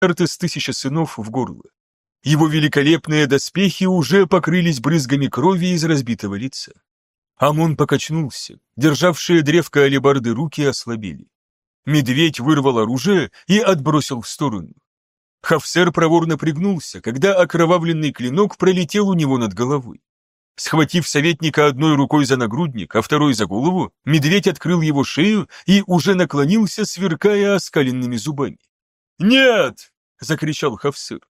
Артес Тысяча Сынов в горло. Его великолепные доспехи уже покрылись брызгами крови из разбитого лица. Амон покачнулся, державшие древко алебарды руки ослабели. Медведь вырвал оружие и отбросил в сторону. Хафсер проворно пригнулся, когда окровавленный клинок пролетел у него над головой. Схватив советника одной рукой за нагрудник, а второй за голову, медведь открыл его шею и уже наклонился, сверкая оскаленными зубами. «Нет!» — закричал Хафсер.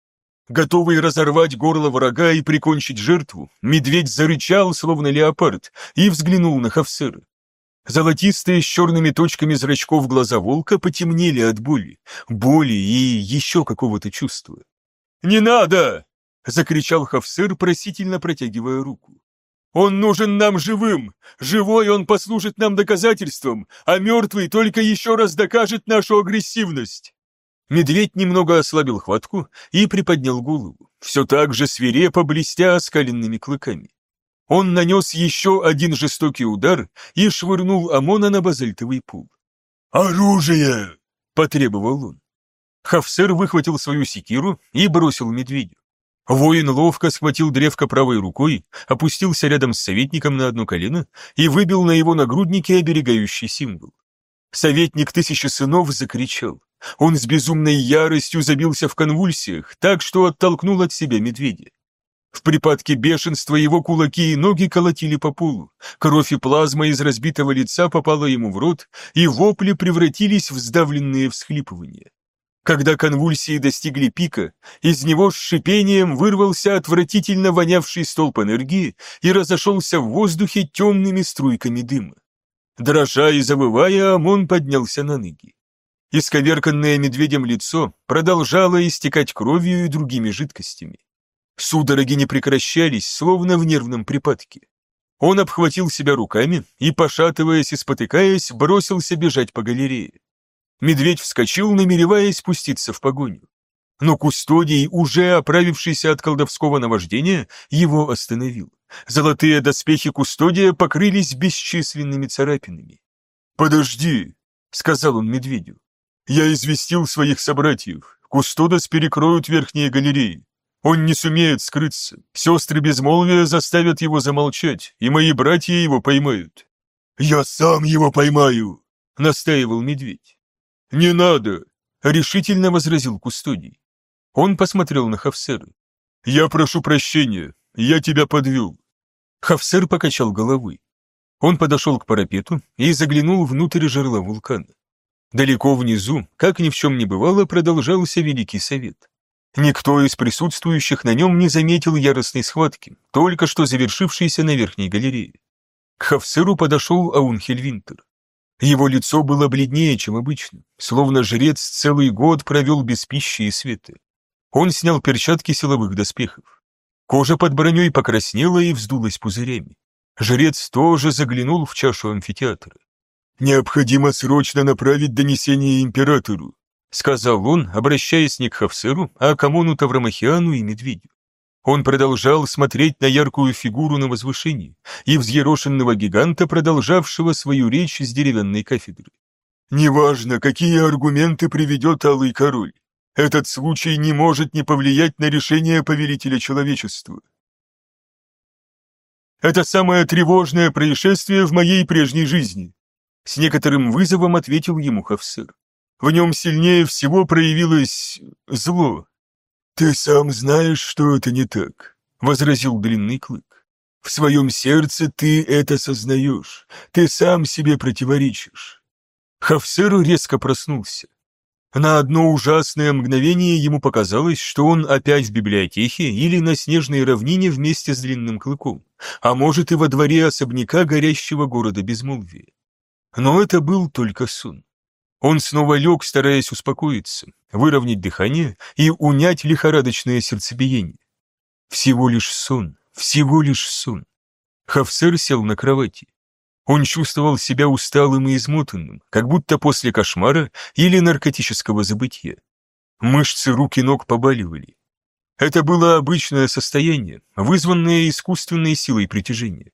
Готовый разорвать горло врага и прикончить жертву, медведь зарычал, словно леопард, и взглянул на Хафсера. Золотистые с черными точками зрачков глаза волка потемнели от боли, боли и еще какого-то чувства. «Не надо!» — закричал Хафсер, просительно протягивая руку. «Он нужен нам живым! Живой он послужит нам доказательством, а мертвый только еще раз докажет нашу агрессивность!» Медведь немного ослабил хватку и приподнял голову, все так же свирепо блестя оскаленными клыками. Он нанес еще один жестокий удар и швырнул Амона на базальтовый пул. «Оружие!» — потребовал он. Хафсер выхватил свою секиру и бросил медведю. Воин ловко схватил древко правой рукой, опустился рядом с советником на одно колено и выбил на его нагруднике оберегающий символ. Советник тысячи сынов закричал. Он с безумной яростью забился в конвульсиях, так что оттолкнул от себя медведя. В припадке бешенства его кулаки и ноги колотили по полу, кровь и плазма из разбитого лица попала ему в рот, и вопли превратились в сдавленные всхлипывания. Когда конвульсии достигли пика, из него с шипением вырвался отвратительно вонявший столб энергии и разошелся в воздухе темными струйками дыма. Дрожа и завывая, Амон поднялся на ноги. Исковерканное медведем лицо продолжало истекать кровью и другими жидкостями. Судороги не прекращались, словно в нервном припадке. Он обхватил себя руками и, пошатываясь и спотыкаясь, бросился бежать по галерее. Медведь вскочил, намереваясь спуститься в погоню. Но Кустодий, уже оправившийся от колдовского наваждения, его остановил. Золотые доспехи Кустодия покрылись бесчисленными царапинами. «Подожди», — сказал он медведю. «Я известил своих собратьев. Кустодос перекроют верхние галереи. Он не сумеет скрыться. Сестры безмолвия заставят его замолчать, и мои братья его поймают». «Я сам его поймаю», — настаивал медведь. «Не надо», — решительно возразил Кустодий. Он посмотрел на Хафсера. «Я прошу прощения, я тебя подвел». Хафсер покачал головой. Он подошел к парапету и заглянул внутрь жерла вулкана. Далеко внизу, как ни в чем не бывало, продолжался Великий Совет. Никто из присутствующих на нем не заметил яростной схватки, только что завершившейся на верхней галерее. К Хафсеру подошел Аунхель Винтер. Его лицо было бледнее, чем обычно, словно жрец целый год провел без пищи и света. Он снял перчатки силовых доспехов. Кожа под броней покраснела и вздулась пузырями. Жрец тоже заглянул в чашу амфитеатра. «Необходимо срочно направить донесение императору», сказал он, обращаясь не к Хавсеру, а к Амону Таврамахиану и Медведю. Он продолжал смотреть на яркую фигуру на возвышении и взъерошенного гиганта, продолжавшего свою речь с деревянной кафедры. «Неважно, какие аргументы приведет Алый Король, этот случай не может не повлиять на решение повелителя человечества. Это самое тревожное происшествие в моей прежней жизни. С некоторым вызовом ответил ему Хавсыр. В нем сильнее всего проявилось зло. «Ты сам знаешь, что это не так», — возразил Длинный Клык. «В своем сердце ты это сознаешь, ты сам себе противоречишь». Хафсер резко проснулся. На одно ужасное мгновение ему показалось, что он опять в библиотеке или на снежной равнине вместе с Длинным Клыком, а может и во дворе особняка горящего города безмолвия. Но это был только сон. Он снова лег, стараясь успокоиться, выровнять дыхание и унять лихорадочное сердцебиение. Всего лишь сон, всего лишь сон. Хафсер сел на кровати. Он чувствовал себя усталым и измотанным, как будто после кошмара или наркотического забытия. Мышцы рук и ног побаливали. Это было обычное состояние, вызванное искусственной силой притяжения.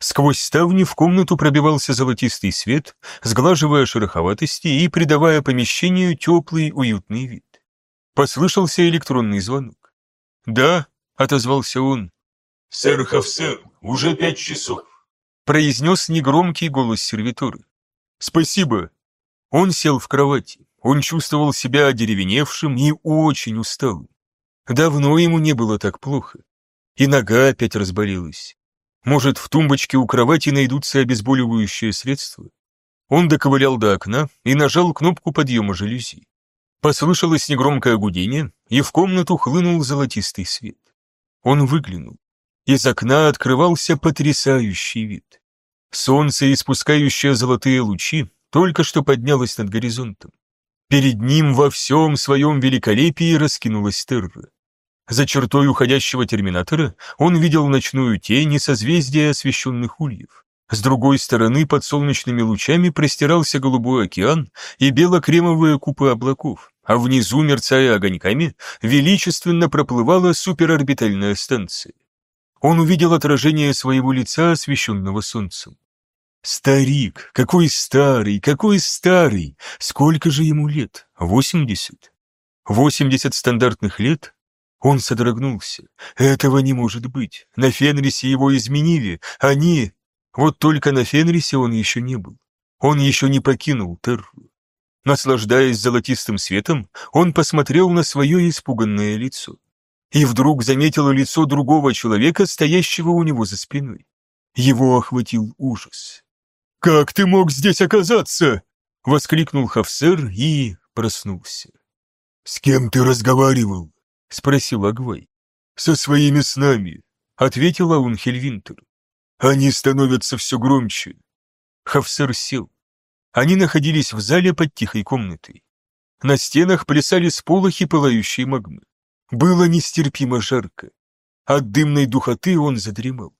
Сквозь ставни в комнату пробивался золотистый свет, сглаживая шероховатости и придавая помещению теплый уютный вид. Послышался электронный звонок. «Да», — отозвался он. «Сэр Хавсер, уже пять часов», — произнес негромкий голос сервиторы. «Спасибо». Он сел в кровати. Он чувствовал себя одеревеневшим и очень усталым. Давно ему не было так плохо. И нога опять разболелась. Может, в тумбочке у кровати найдутся обезболивающие средства? Он доковылял до окна и нажал кнопку подъема жалюзи. Послышалось негромкое гудение, и в комнату хлынул золотистый свет. Он выглянул. Из окна открывался потрясающий вид. Солнце, испускающее золотые лучи, только что поднялось над горизонтом. Перед ним во всем своем великолепии раскинулась терра. За чертой уходящего терминатора он видел ночную тень и созвездие освещенных ульев. С другой стороны под солнечными лучами простирался голубой океан и бело-кремовые купы облаков, а внизу, мерцая огоньками, величественно проплывала суперорбитальная станция. Он увидел отражение своего лица, освещенного солнцем. Старик, какой старый, какой старый! Сколько же ему лет? Восемьдесят? Восемьдесят стандартных лет? Он содрогнулся. Этого не может быть. На Фенрисе его изменили. Они... Вот только на Фенрисе он еще не был. Он еще не покинул Терру. Наслаждаясь золотистым светом, он посмотрел на свое испуганное лицо. И вдруг заметил лицо другого человека, стоящего у него за спиной. Его охватил ужас. «Как ты мог здесь оказаться?» — воскликнул Хафсер и проснулся. «С кем ты разговаривал?» — спросил Агвай. «Со своими снами», — ответил Аунхельвинтер. «Они становятся все громче». Хафсер сел. Они находились в зале под тихой комнатой. На стенах плясали сполохи пылающей магмы. Было нестерпимо жарко. От дымной духоты он задремал.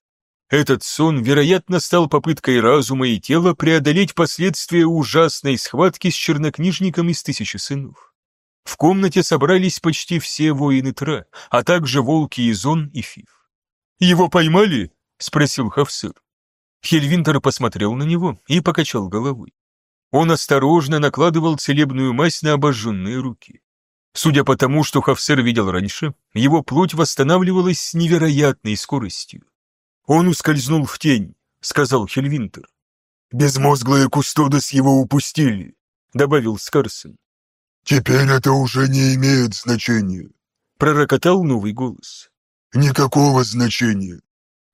Этот сон, вероятно, стал попыткой разума и тела преодолеть последствия ужасной схватки с чернокнижником из «Тысячи сынов». В комнате собрались почти все воины Тра, а также волки Изон и Фиф. «Его поймали?» — спросил Хавсыр. Хельвинтер посмотрел на него и покачал головой. Он осторожно накладывал целебную мазь на обожженные руки. Судя по тому, что Хавсер видел раньше, его плоть восстанавливалась с невероятной скоростью. «Он ускользнул в тень», — сказал Хельвинтер. «Безмозглые кустодос его упустили», — добавил Скарсон. «Теперь это уже не имеет значения», — пророкотал новый голос. «Никакого значения».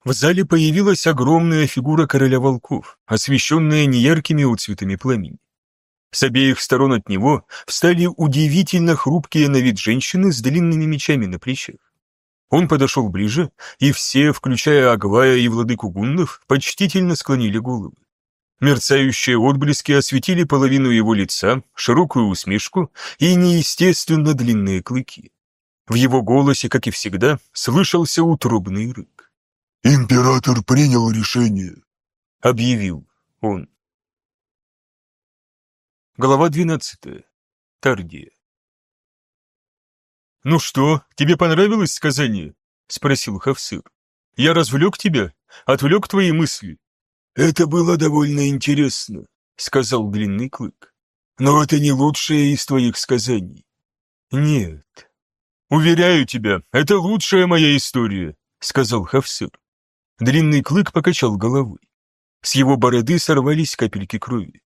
В зале появилась огромная фигура короля волков, освещенная неяркими отцветами пламени. С обеих сторон от него встали удивительно хрупкие на вид женщины с длинными мечами на плечах. Он подошел ближе, и все, включая Агвая и владыку гундов, почтительно склонили головы. Мерцающие отблески осветили половину его лица, широкую усмешку и неестественно длинные клыки. В его голосе, как и всегда, слышался утробный рык. «Император принял решение», — объявил он. Глава двенадцатая. Тардия. «Ну что, тебе понравилось сказание?» — спросил Хавсыр. «Я развлек тебя? Отвлек твои мысли?» «Это было довольно интересно», — сказал Длинный Клык. «Но это не лучшее из твоих сказаний». «Нет». «Уверяю тебя, это лучшая моя история», — сказал Хавсыр. Длинный Клык покачал головой. С его бороды сорвались капельки крови.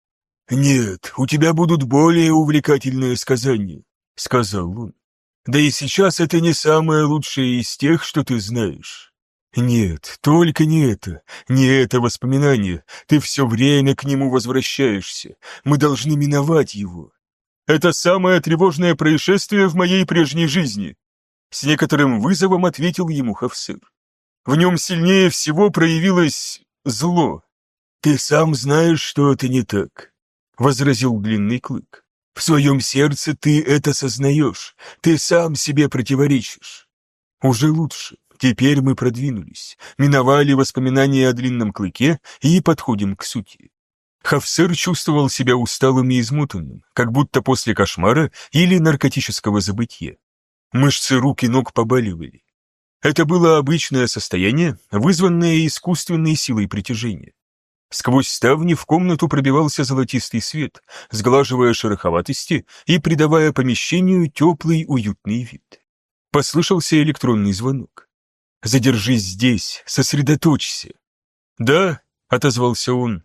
«Нет, у тебя будут более увлекательные сказания», — сказал он. «Да и сейчас это не самое лучшее из тех, что ты знаешь». Нет, только не это, не это воспоминание. Ты все время к нему возвращаешься. Мы должны миновать его. Это самое тревожное происшествие в моей прежней жизни. С некоторым вызовом ответил ему Хавсыр. В нем сильнее всего проявилось зло. Ты сам знаешь, что это не так, возразил длинный клык. В своем сердце ты это сознаешь, ты сам себе противоречишь. Уже лучше. Теперь мы продвинулись, миновали воспоминания о длинном клыке и подходим к сути. Хавсер чувствовал себя усталым и измутанным, как будто после кошмара или наркотического забытия. Мышцы рук и ног побаливали. Это было обычное состояние, вызванное искусственной силой притяжения. Сквозь ставни в комнату пробивался золотистый свет, сглаживая шероховатости и придавая помещению теплый уютный вид. Послышался электронный звонок. «Задержись здесь, сосредоточься». «Да», — отозвался он.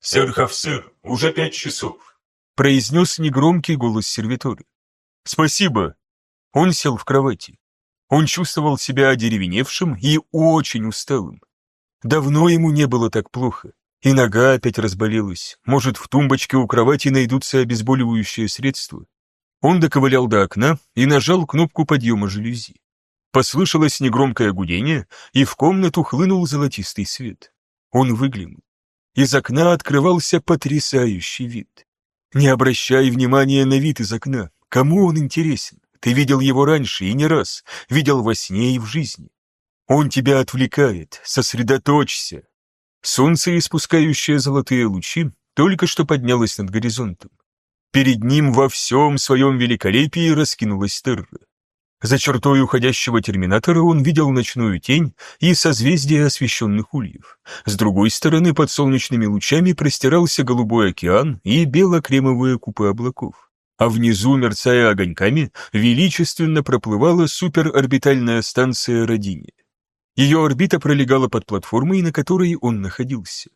«Сэр Хавсыр, уже пять часов», — произнес негромкий голос сервиторы. «Спасибо». Он сел в кровати. Он чувствовал себя одеревеневшим и очень усталым. Давно ему не было так плохо. И нога опять разболелась. Может, в тумбочке у кровати найдутся обезболивающие средства. Он доковылял до окна и нажал кнопку подъема жалюзи. Послышалось негромкое гудение, и в комнату хлынул золотистый свет. Он выглянул. Из окна открывался потрясающий вид. Не обращай внимания на вид из окна. Кому он интересен? Ты видел его раньше и не раз, видел во сне и в жизни. Он тебя отвлекает, сосредоточься. Солнце, испускающее золотые лучи, только что поднялось над горизонтом. Перед ним во всем своем великолепии раскинулась терра. За чертой уходящего терминатора он видел ночную тень и созвездие освещенных ульев. С другой стороны под солнечными лучами простирался голубой океан и бело-кремовые купы облаков. А внизу, мерцая огоньками, величественно проплывала суперорбитальная станция Родини. Ее орбита пролегала под платформой, на которой он находился.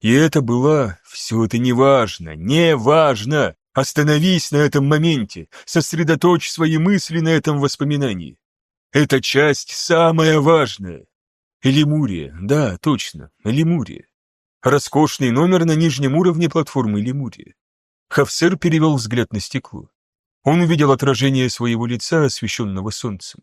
И это была... Все это неважно, неважно! Остановись на этом моменте, сосредоточь свои мысли на этом воспоминании. Эта часть самая важная. Лемурия, да, точно, Лемурия. Роскошный номер на нижнем уровне платформы Лемурия. Хавсер перевел взгляд на стекло. Он увидел отражение своего лица, освещенного солнцем.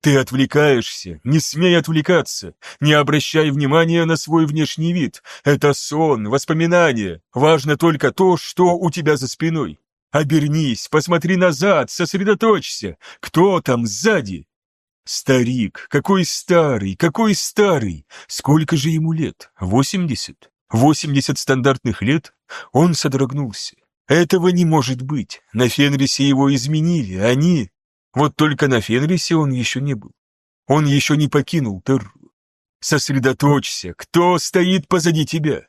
Ты отвлекаешься, не смей отвлекаться, не обращай внимания на свой внешний вид. Это сон, воспоминания. Важно только то, что у тебя за спиной. Обернись, посмотри назад, сосредоточься. Кто там сзади? Старик, какой старый, какой старый. Сколько же ему лет? Восемьдесят? Восемьдесят стандартных лет? Он содрогнулся. Этого не может быть. На Фенрисе его изменили, они... Вот только на Фенрисе он еще не был. Он еще не покинул Терру. Сосредоточься, кто стоит позади тебя?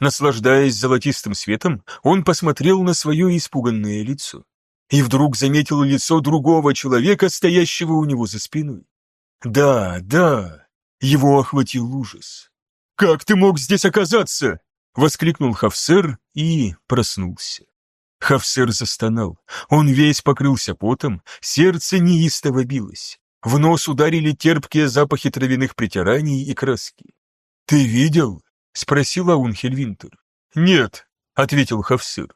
Наслаждаясь золотистым светом, он посмотрел на свое испуганное лицо. И вдруг заметил лицо другого человека, стоящего у него за спиной. Да, да, его охватил ужас. «Как ты мог здесь оказаться?» — воскликнул Хавсер и проснулся. Хавсер застонал. Он весь покрылся потом, сердце неистово билось. В нос ударили терпкие запахи травяных притираний и краски. «Ты видел?» — спросила Унхельвинтер. «Нет», — ответил Хавсер.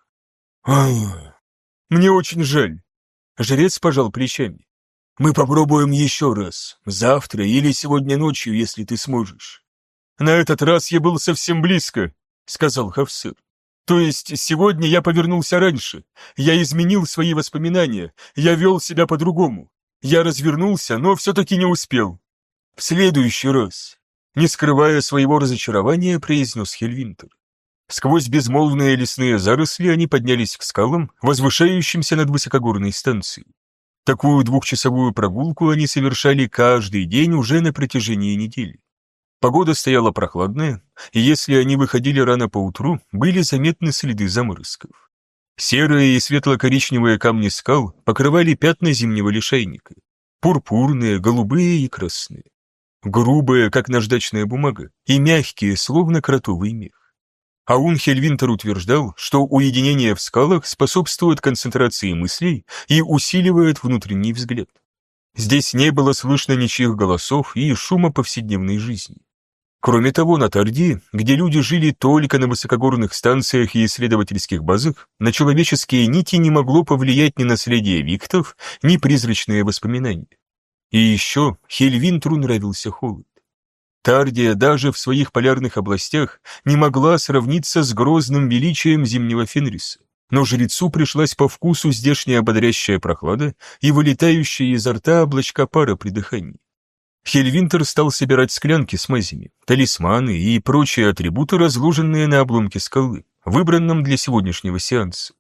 «Мне очень жаль». Жрец пожал плечами. «Мы попробуем еще раз, завтра или сегодня ночью, если ты сможешь». «На этот раз я был совсем близко», — сказал Хавсер. То есть сегодня я повернулся раньше, я изменил свои воспоминания, я вел себя по-другому. Я развернулся, но все-таки не успел. В следующий раз, не скрывая своего разочарования, произнес Хельвинтер. Сквозь безмолвные лесные заросли они поднялись к скалам, возвышающимся над высокогорной станцией. Такую двухчасовую прогулку они совершали каждый день уже на протяжении недели. Погода стояла прохладная, и если они выходили рано поутру, были заметны следы заморозков. Серые и светло-коричневые камни скал покрывали пятна зимнего лишайника. Пурпурные, голубые и красные. Грубые, как наждачная бумага, и мягкие, словно кротовый мех. Аун Хельвинтер утверждал, что уединение в скалах способствует концентрации мыслей и усиливает внутренний взгляд. Здесь не было слышно ничьих голосов и шума повседневной жизни. Кроме того, на Тарди, где люди жили только на высокогорных станциях и исследовательских базах, на человеческие нити не могло повлиять ни наследие виктов, ни призрачные воспоминания. И еще Хельвинтру нравился холод. Тардия даже в своих полярных областях не могла сравниться с грозным величием зимнего Фенриса, но жрецу пришлась по вкусу здешняя бодрящая прохлада и вылетающие изо рта облачка пара при дыхании. Хельвинтер стал собирать склянки с мазями, талисманы и прочие атрибуты, разложенные на обломке скалы, выбранном для сегодняшнего сеанса.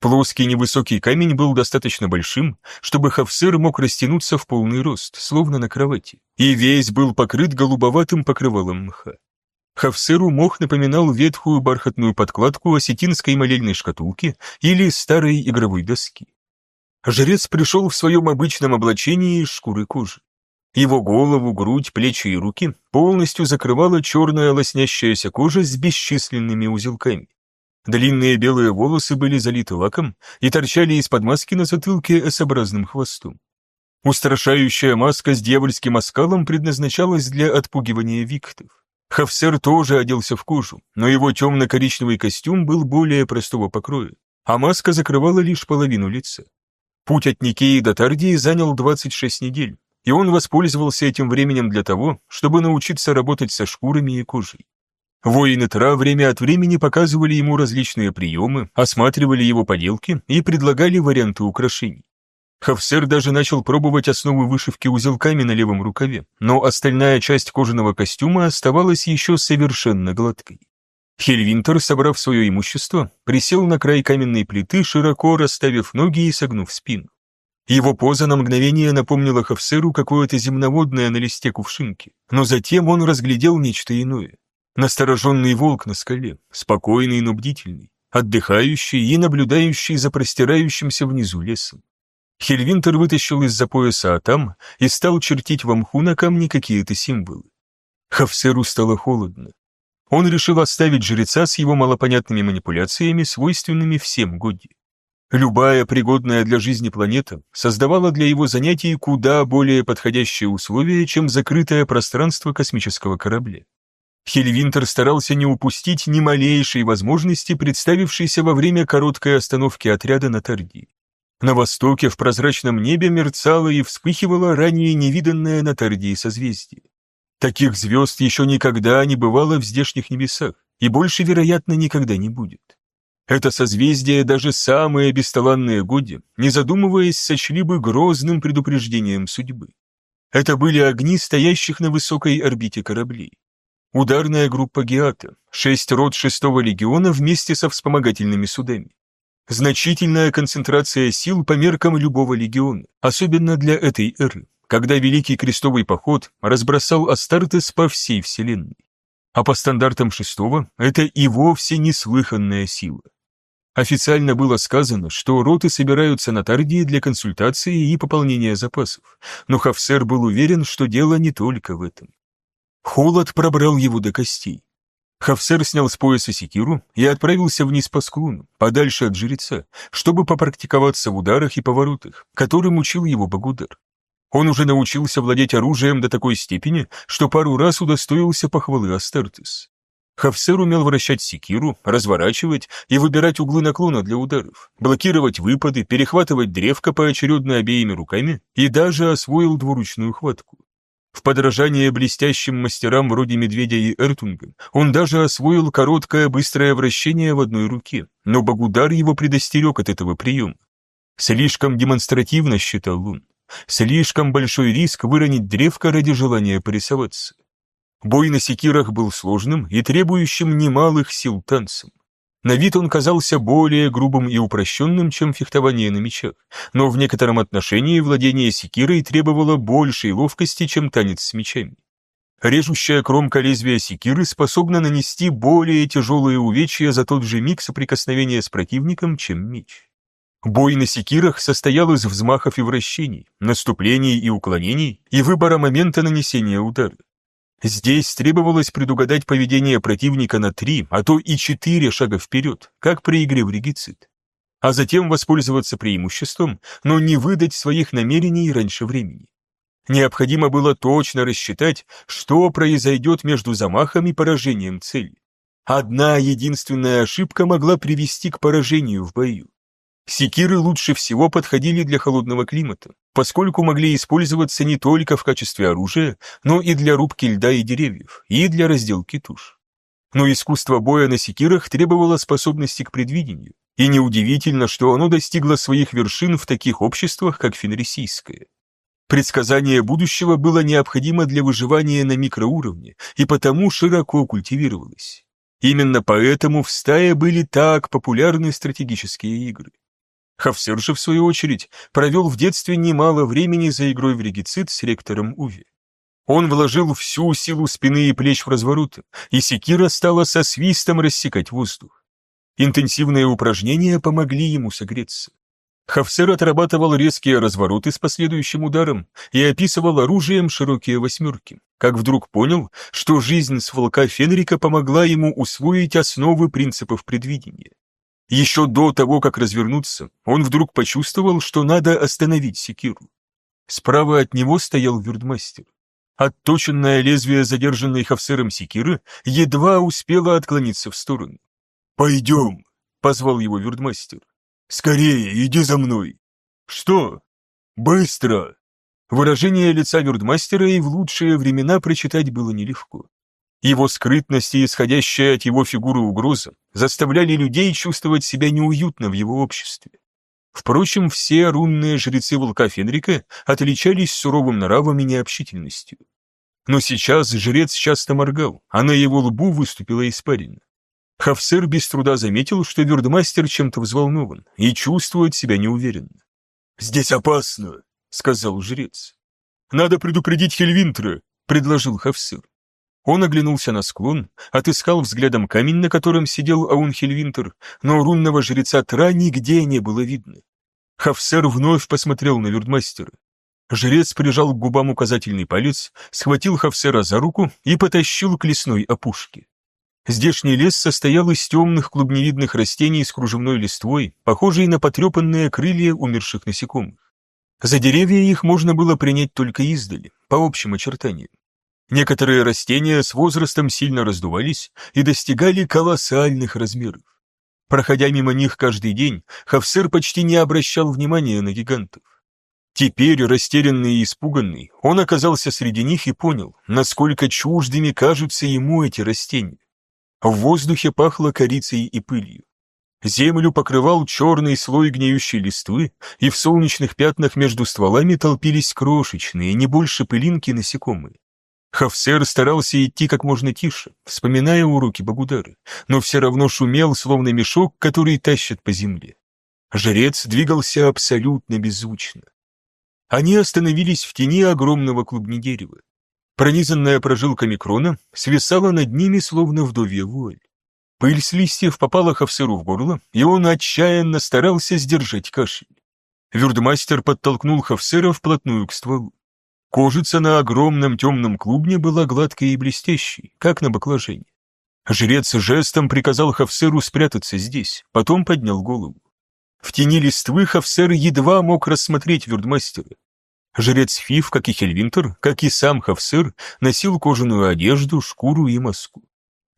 Плоский невысокий камень был достаточно большим, чтобы Хавсер мог растянуться в полный рост, словно на кровати, и весь был покрыт голубоватым покрывалом мха. Хавсеру мох напоминал ветхую бархатную подкладку осетинской молельной шкатулки или старой игровой доски. Жрец пришел в своем обычном облачении из шкуры кожи. Его голову, грудь, плечи и руки полностью закрывала черная лоснящаяся кожа с бесчисленными узелками. Длинные белые волосы были залиты лаком и торчали из-под маски на затылке S-образным хвостом. Устрашающая маска с дьявольским оскалом предназначалась для отпугивания виктов. Хафсер тоже оделся в кожу, но его темно-коричневый костюм был более простого покроя, а маска закрывала лишь половину лица. Путь от Никеи до Тардии занял 26 недель, и он воспользовался этим временем для того, чтобы научиться работать со шкурами и кожей. Воины Тра время от времени показывали ему различные приемы, осматривали его поделки и предлагали варианты украшений. Хафсер даже начал пробовать основы вышивки узелками на левом рукаве, но остальная часть кожаного костюма оставалась еще совершенно гладкой. Хельвинтер, собрав свое имущество, присел на край каменной плиты, широко расставив ноги и согнув спину. Его поза на мгновение напомнила Хафсеру какое-то земноводное на листе кувшинки, но затем он разглядел нечто иное. Настороженный волк на скале, спокойный, но бдительный, отдыхающий и наблюдающий за простирающимся внизу лесом. Хельвинтер вытащил из-за пояса Атам и стал чертить в мху на камне какие-то символы. Хавсеру стало холодно. Он решил оставить жреца с его малопонятными манипуляциями, свойственными всем Годи. Любая пригодная для жизни планета создавала для его занятий куда более подходящие условия, чем закрытое пространство космического корабля. Хельвинтер старался не упустить ни малейшей возможности, представившейся во время короткой остановки отряда на Тарди. На востоке в прозрачном небе мерцало и вспыхивало ранее невиданное на Тардии созвездие. Таких звезд еще никогда не бывало в здешних небесах, и больше, вероятно, никогда не будет. Это созвездие даже самые бесталанные годи, не задумываясь, сочли бы грозным предупреждением судьбы. Это были огни стоящих на высокой орбите кораблей. Ударная группа Геата, шесть рот шестого легиона вместе со вспомогательными судами. Значительная концентрация сил по меркам любого легиона, особенно для этой эры, когда Великий Крестовый Поход разбросал Астартес по всей Вселенной. А по стандартам шестого это и вовсе неслыханная сила. Официально было сказано, что роты собираются на Тардии для консультации и пополнения запасов, но Хафсер был уверен, что дело не только в этом. Холод пробрал его до костей. Хафсер снял с пояса секиру и отправился вниз по склону, подальше от жреца, чтобы попрактиковаться в ударах и поворотах, которым учил его Багудар. Он уже научился владеть оружием до такой степени, что пару раз удостоился похвалы Астертис. Хафсер умел вращать секиру, разворачивать и выбирать углы наклона для ударов, блокировать выпады, перехватывать древко поочередно обеими руками и даже освоил двуручную хватку. В подражание блестящим мастерам вроде Медведя и Эртунга он даже освоил короткое быстрое вращение в одной руке, но Багудар его предостерег от этого приема. Слишком демонстративно, считал он, слишком большой риск выронить древко ради желания порисоваться. Бой на секирах был сложным и требующим немалых сил танцем. На вид он казался более грубым и упрощенным, чем фехтование на мечах, но в некотором отношении владение секирой требовало большей ловкости, чем танец с мечами. Режущая кромка лезвия секиры способна нанести более тяжелые увечья за тот же миг соприкосновения с противником, чем меч. Бой на секирах состоял из взмахов и вращений, наступлений и уклонений и выбора момента нанесения удара. Здесь требовалось предугадать поведение противника на три, а то и четыре шага вперед, как при игре в регицид. А затем воспользоваться преимуществом, но не выдать своих намерений раньше времени. Необходимо было точно рассчитать, что произойдет между замахом и поражением цели. Одна единственная ошибка могла привести к поражению в бою. Секиры лучше всего подходили для холодного климата, поскольку могли использоваться не только в качестве оружия, но и для рубки льда и деревьев, и для разделки туш. Но искусство боя на секирах требовало способности к предвидению, и неудивительно, что оно достигло своих вершин в таких обществах, как фенрисийское. Предсказание будущего было необходимо для выживания на микроуровне, и потому широко культивировалось. Именно поэтому в стае были так популярны стратегические игры. Хафсер же, в свою очередь, провел в детстве немало времени за игрой в регицид с ректором Уви. Он вложил всю силу спины и плеч в разворот, и секира стала со свистом рассекать воздух. Интенсивные упражнения помогли ему согреться. Хафсер отрабатывал резкие развороты с последующим ударом и описывал оружием широкие восьмерки, как вдруг понял, что жизнь с волка Фенрика помогла ему усвоить основы принципов предвидения. Еще до того, как развернуться, он вдруг почувствовал, что надо остановить секиру. Справа от него стоял вюрдмастер. Отточенное лезвие задержанной Хафсером секиры едва успело отклониться в сторону. «Пойдем», — позвал его вюрдмастер. «Скорее, иди за мной!» «Что?» «Быстро!» Выражение лица вюрдмастера и в лучшие времена прочитать было нелегко. Его скрытность и исходящая от его фигуры угроза заставляли людей чувствовать себя неуютно в его обществе. Впрочем, все рунные жрецы волка Фенрика отличались суровым нравом и необщительностью. Но сейчас жрец часто моргал, а на его лбу выступила испарина. Хафсер без труда заметил, что Вюрдмастер чем-то взволнован и чувствует себя неуверенно. «Здесь опасно», — сказал жрец. «Надо предупредить Хельвинтра», — предложил Хафсер. Он оглянулся на склон, отыскал взглядом камень, на котором сидел Аунхельвинтер, но рунного жреца Тра нигде не было видно. Хафсер вновь посмотрел на Вюрдмастера. Жрец прижал к губам указательный палец, схватил Хафсера за руку и потащил к лесной опушке. Здешний лес состоял из темных клубневидных растений с кружевной листвой, похожей на потрепанные крылья умерших насекомых. За деревья их можно было принять только издали, по общим очертаниям. Некоторые растения с возрастом сильно раздувались и достигали колоссальных размеров. Проходя мимо них каждый день, Хавсер почти не обращал внимания на гигантов. Теперь, растерянный и испуганный, он оказался среди них и понял, насколько чуждыми кажутся ему эти растения. В воздухе пахло корицей и пылью. Землю покрывал черный слой гниющей листвы, и в солнечных пятнах между стволами толпились крошечные, не больше пылинки насекомые. Хафсер старался идти как можно тише, вспоминая уроки Багудары, но все равно шумел, словно мешок, который тащат по земле. Жрец двигался абсолютно беззвучно. Они остановились в тени огромного клубнедерева пронизанная прожилками крона, свисала над ними, словно вдовья вуаль. Пыль с листьев попала Хавсеру в горло, и он отчаянно старался сдержать кашель. Вюрдмастер подтолкнул Хавсера вплотную к стволу. Кожица на огромном темном клубне была гладкой и блестящей, как на баклажане. Жрец жестом приказал Хавсеру спрятаться здесь, потом поднял голову. В тени листвы Хавсер едва мог рассмотреть вюрдмастера. Жрец Фиф, как и Хельвинтер, как и сам Хавсыр, носил кожаную одежду, шкуру и маску.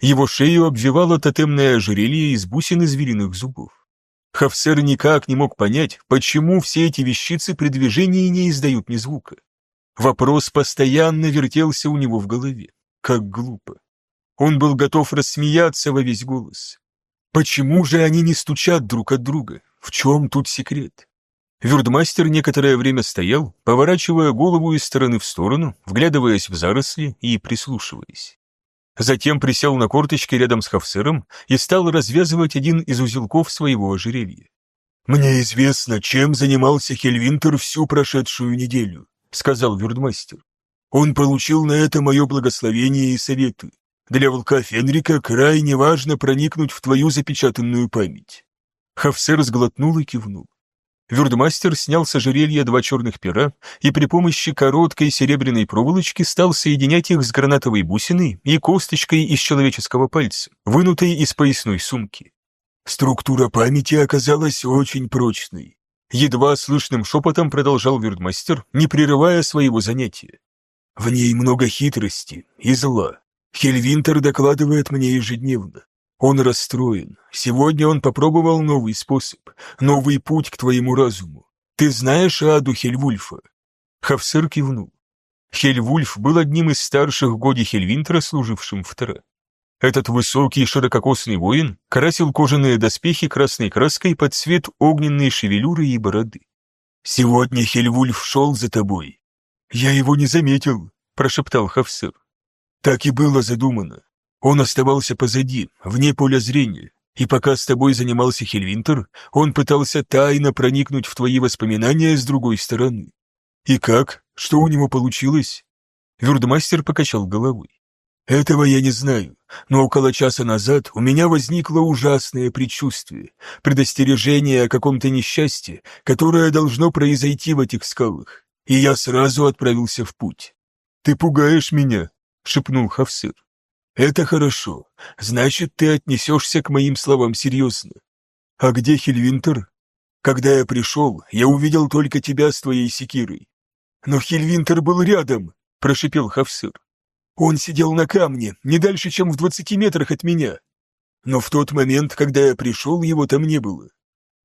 Его шею обвивало тотемное ожерелье из бусин и звериных зубов. Хавсер никак не мог понять, почему все эти вещицы при движении не издают ни звука. Вопрос постоянно вертелся у него в голове. Как глупо. Он был готов рассмеяться во весь голос. Почему же они не стучат друг от друга? В чем тут секрет? Вюрдмастер некоторое время стоял, поворачивая голову из стороны в сторону, вглядываясь в заросли и прислушиваясь. Затем присел на корточки рядом с Хафсером и стал развязывать один из узелков своего ожерелья. «Мне известно, чем занимался Хельвинтер всю прошедшую неделю», — сказал Вюрдмастер. «Он получил на это мое благословение и советы. Для волка Фенрика крайне важно проникнуть в твою запечатанную память». Хафсер сглотнул и кивнул. Вюрдмастер снял с ожерелья два черных пера и при помощи короткой серебряной проволочки стал соединять их с гранатовой бусиной и косточкой из человеческого пальца, вынутой из поясной сумки. Структура памяти оказалась очень прочной. Едва слышным шепотом продолжал Вюрдмастер, не прерывая своего занятия. В ней много хитрости и зла. Хельвинтер докладывает мне ежедневно. Он расстроен. Сегодня он попробовал новый способ, новый путь к твоему разуму. Ты знаешь Аду Хельвульфа?» Хавсер кивнул. Хельвульф был одним из старших годи Хельвинтера, служившим в Тера. Этот высокий ширококосный воин красил кожаные доспехи красной краской под цвет огненной шевелюры и бороды. «Сегодня Хельвульф шел за тобой». «Я его не заметил», — прошептал Хавсер. «Так и было задумано. Он оставался позади, вне поля зрения, и пока с тобой занимался Хельвинтер, он пытался тайно проникнуть в твои воспоминания с другой стороны. И как? Что у него получилось? Вюрдмастер покачал головой. Этого я не знаю, но около часа назад у меня возникло ужасное предчувствие, предостережение о каком-то несчастье, которое должно произойти в этих скалах, и я сразу отправился в путь. «Ты пугаешь меня», — шепнул Хавсыр. «Это хорошо. Значит, ты отнесешься к моим словам серьезно. А где Хельвинтер?» «Когда я пришел, я увидел только тебя с твоей секирой». «Но Хельвинтер был рядом», — прошипел Хавсыр. Он сидел на камне, не дальше, чем в двадцати метрах от меня. Но в тот момент, когда я пришел, его там не было.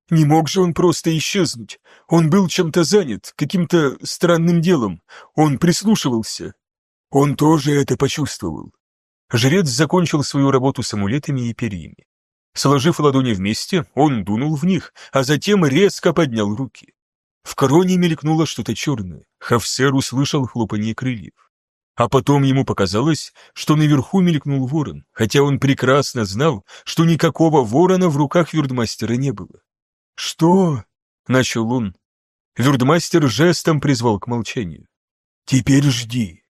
Не мог же он просто исчезнуть. Он был чем-то занят, каким-то странным делом. Он прислушивался. Он тоже это почувствовал. Жрец закончил свою работу с амулетами и перьями. Сложив ладони вместе, он дунул в них, а затем резко поднял руки. В короне мелькнуло что-то черное. Хавсер услышал хлопанье крыльев. А потом ему показалось, что наверху мелькнул ворон, хотя он прекрасно знал, что никакого ворона в руках вюрдмастера не было. «Что?» — начал он. Вюрдмастер жестом призвал к молчанию. «Теперь жди».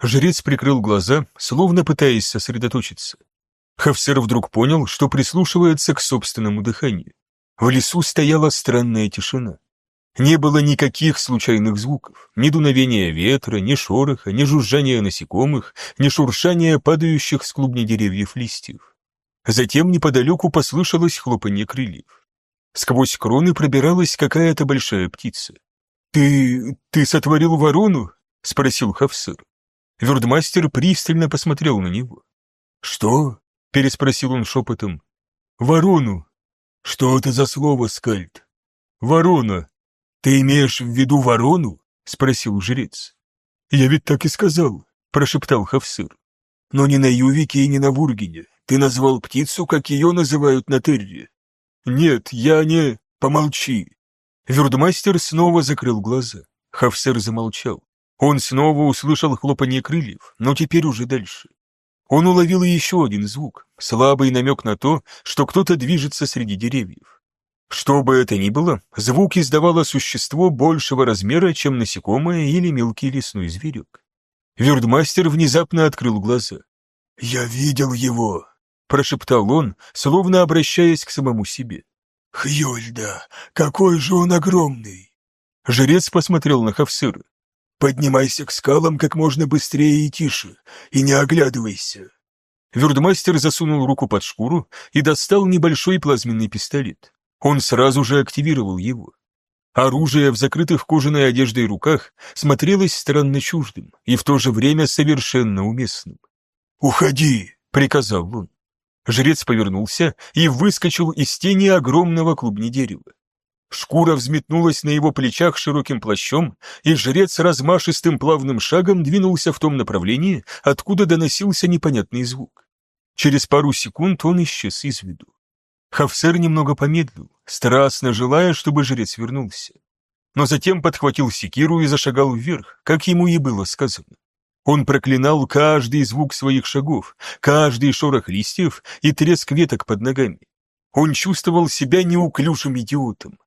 Жрец прикрыл глаза, словно пытаясь сосредоточиться. Хавсер вдруг понял, что прислушивается к собственному дыханию. В лесу стояла странная тишина. Не было никаких случайных звуков, ни дуновения ветра, ни шороха, ни жужжания насекомых, ни шуршания падающих с клубней деревьев листьев. Затем неподалеку послышалось хлопанье крыльев. Сквозь кроны пробиралась какая-то большая птица. «Ты... ты сотворил ворону?» — спросил Хавсыр. Вердмастер пристально посмотрел на него. «Что?» — переспросил он шепотом. «Ворону». «Что это за слово, Скальд?» «Ворона», «Ты имеешь в виду ворону?» — спросил жрец. «Я ведь так и сказал», — прошептал Хавсыр. «Но не на Ювике и не на Вургине. Ты назвал птицу, как ее называют на Терре». «Нет, я не...» «Помолчи». Вюрдмастер снова закрыл глаза. Хавсер замолчал. Он снова услышал хлопанье крыльев, но теперь уже дальше. Он уловил еще один звук, слабый намек на то, что кто-то движется среди деревьев. Что бы это ни было, звук издавало существо большего размера, чем насекомое или мелкий лесной зверек. Вюрдмастер внезапно открыл глаза. «Я видел его», — прошептал он, словно обращаясь к самому себе. «Хьёльда, какой же он огромный!» Жрец посмотрел на Хавсыра. «Поднимайся к скалам как можно быстрее и тише, и не оглядывайся». Вюрдмастер засунул руку под шкуру и достал небольшой плазменный пистолет. Он сразу же активировал его. Оружие в закрытых кожаной одеждой руках смотрелось странно чуждым и в то же время совершенно уместным. «Уходи!» — приказал он. Жрец повернулся и выскочил из тени огромного клубни дерева. Шкура взметнулась на его плечах широким плащом, и жрец размашистым плавным шагом двинулся в том направлении, откуда доносился непонятный звук. Через пару секунд он исчез из виду. Хавсер немного помедлил, страстно желая, чтобы жрец вернулся. Но затем подхватил секиру и зашагал вверх, как ему и было сказано. Он проклинал каждый звук своих шагов, каждый шорох листьев и треск веток под ногами. Он чувствовал себя неуклюжим идиотом.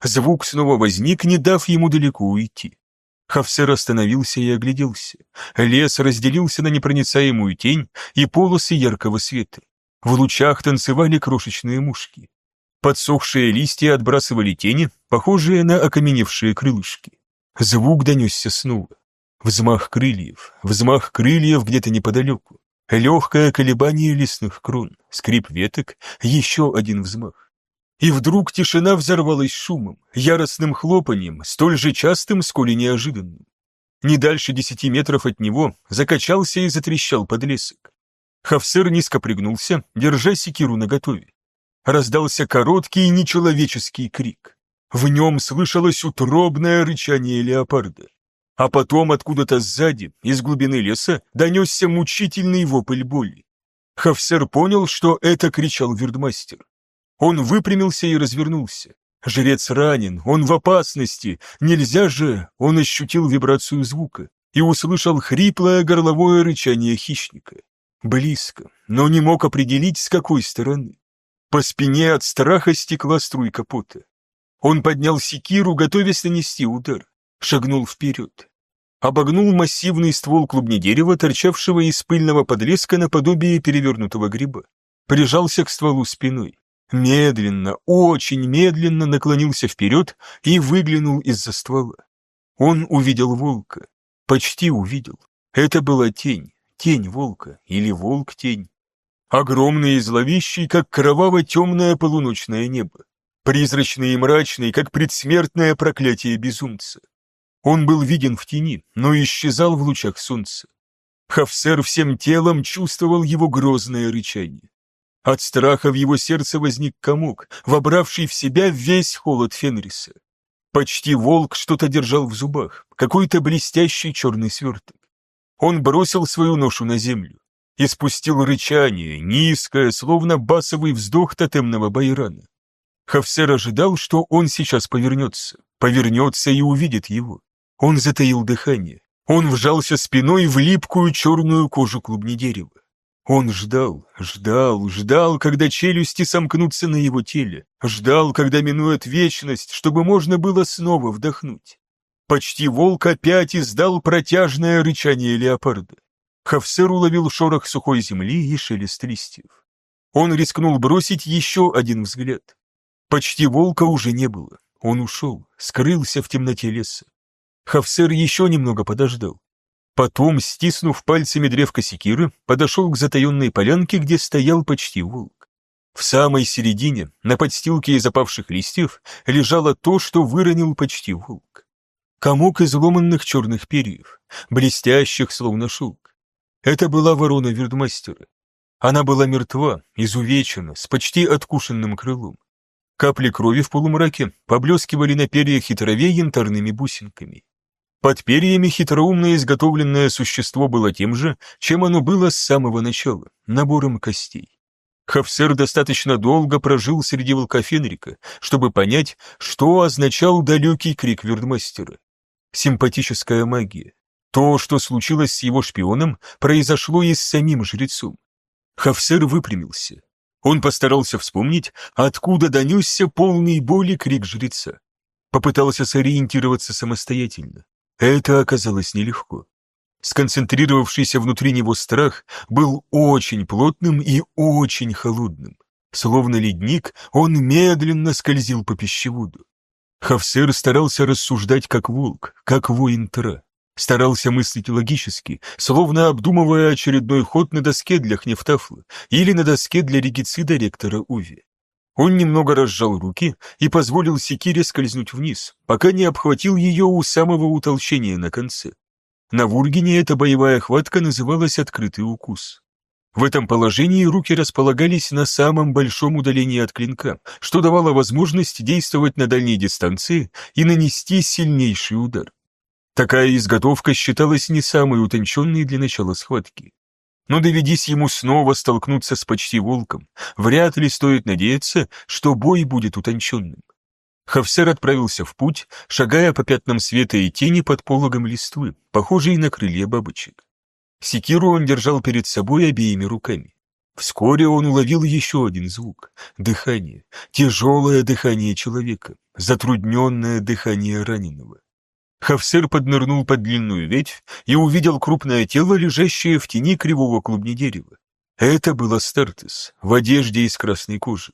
Звук снова возник, не дав ему далеко уйти. Хавсер остановился и огляделся. Лес разделился на непроницаемую тень и полосы яркого света. В лучах танцевали крошечные мушки. Подсохшие листья отбрасывали тени, похожие на окаменевшие крылышки. Звук донесся снова. Взмах крыльев, взмах крыльев где-то неподалеку. Легкое колебание лесных крон, скрип веток, еще один взмах. И вдруг тишина взорвалась шумом, яростным хлопанием, столь же частым, сколь и неожиданным. Не дальше десяти метров от него закачался и затрещал подлесок. Хавсер низко пригнулся, держа секиру наготове. Раздался короткий нечеловеческий крик. В нем слышалось утробное рычание леопарда. А потом откуда-то сзади, из глубины леса, донесся мучительный вопль боли. Хавсер понял, что это кричал Вердмастер. Он выпрямился и развернулся. Жрец ранен, он в опасности, нельзя же, он ощутил вибрацию звука и услышал хриплое горловое рычание хищника. Близко, но не мог определить, с какой стороны. По спине от страха стекла струйка пота. Он поднял секиру, готовясь нанести удар. Шагнул вперед. обогнул массивный ствол клубнедерева, торчавшего из пыльного подлеска наподобие перевернутого гриба. Прижался к стволу спиной. Медленно, очень медленно наклонился вперед и выглянул из-за ствола. Он увидел волка. Почти увидел. Это была тень, тень волка или волк-тень. Огромный и зловещий, как кроваво-темное полуночное небо. Призрачный и мрачный, как предсмертное проклятие безумца. Он был виден в тени, но исчезал в лучах солнца. Хафсер всем телом чувствовал его грозное рычание. От страха в его сердце возник комок, вобравший в себя весь холод Фенриса. Почти волк что-то держал в зубах, какой-то блестящий черный сверток. Он бросил свою ношу на землю и спустил рычание, низкое, словно басовый вздох тотемного байрана. Хафсер ожидал, что он сейчас повернется, повернется и увидит его. Он затаил дыхание. Он вжался спиной в липкую черную кожу клубнедерева. Он ждал, ждал, ждал, когда челюсти сомкнутся на его теле, ждал, когда минует вечность, чтобы можно было снова вдохнуть. Почти волк опять издал протяжное рычание леопарда. Хавсер уловил шорох сухой земли и шелест листьев. Он рискнул бросить еще один взгляд. Почти волка уже не было. Он ушел, скрылся в темноте леса. Хавсер еще немного подождал. Потом, стиснув пальцами древко секиры, подошел к затаенной полянке, где стоял почти волк. В самой середине, на подстилке из опавших листьев, лежало то, что выронил почти волк. Комок изломанных черных перьев, блестящих, словно шелк. Это была ворона вердмастера. Она была мертва, изувечена, с почти откушенным крылом. Капли крови в полумраке поблескивали на перьях и траве янтарными бусинками. Под перьями хитроумно изготовленное существо было тем же, чем оно было с самого начала, набором костей. Хафсер достаточно долго прожил среди волка Фенрика, чтобы понять, что означал далекий крик Вердмастера. Симпатическая магия. То, что случилось с его шпионом, произошло и с самим жрецом. Хафсер выпрямился. Он постарался вспомнить, откуда донесся полный боли крик жреца. Попытался сориентироваться самостоятельно. Это оказалось нелегко. Сконцентрировавшийся внутри него страх был очень плотным и очень холодным. Словно ледник, он медленно скользил по пищеводу. Хавсер старался рассуждать как волк, как воин Тра. Старался мыслить логически, словно обдумывая очередной ход на доске для Хнефтафла или на доске для регицида ректора Уви. Он немного разжал руки и позволил секире скользнуть вниз, пока не обхватил ее у самого утолщения на конце. На Вургине эта боевая хватка называлась «открытый укус». В этом положении руки располагались на самом большом удалении от клинка, что давало возможность действовать на дальней дистанции и нанести сильнейший удар. Такая изготовка считалась не самой утонченной для начала схватки. Но доведись ему снова столкнуться с почти волком, вряд ли стоит надеяться, что бой будет утонченным. Хавсер отправился в путь, шагая по пятнам света и тени под пологом листвы, похожей на крылья бабочек. Секиру он держал перед собой обеими руками. Вскоре он уловил еще один звук — дыхание, тяжелое дыхание человека, затрудненное дыхание раненого. Хавсер поднырнул под длинную ветвь и увидел крупное тело, лежащее в тени кривого клубнедерева. Это был Астартес в одежде из красной кожи.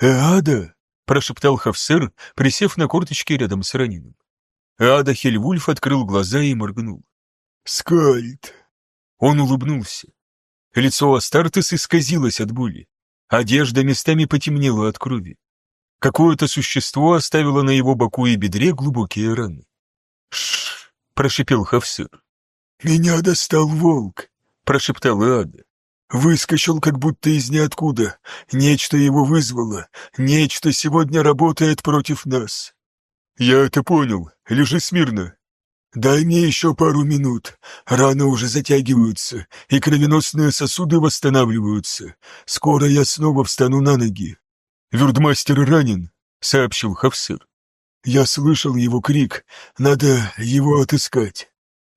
«Эада!» — прошептал Хавсер, присев на корточки рядом с раненым. Эада Хельвульф открыл глаза и моргнул. «Скальд!» Он улыбнулся. Лицо Астартес исказилось от боли. Одежда местами потемнела от крови. Какое-то существо оставило на его боку и бедре глубокие раны. «Ш-ш-ш!» прошипел Хавсыр. «Меня достал волк!» — прошептал Иада. «Выскочил как будто из ниоткуда. Нечто его вызвало. Нечто сегодня работает против нас». «Я это понял. Лежи смирно». «Дай мне еще пару минут. Раны уже затягиваются, и кровеносные сосуды восстанавливаются. Скоро я снова встану на ноги». «Вюрдмастер ранен», — сообщил Хавсыр. Я слышал его крик. Надо его отыскать.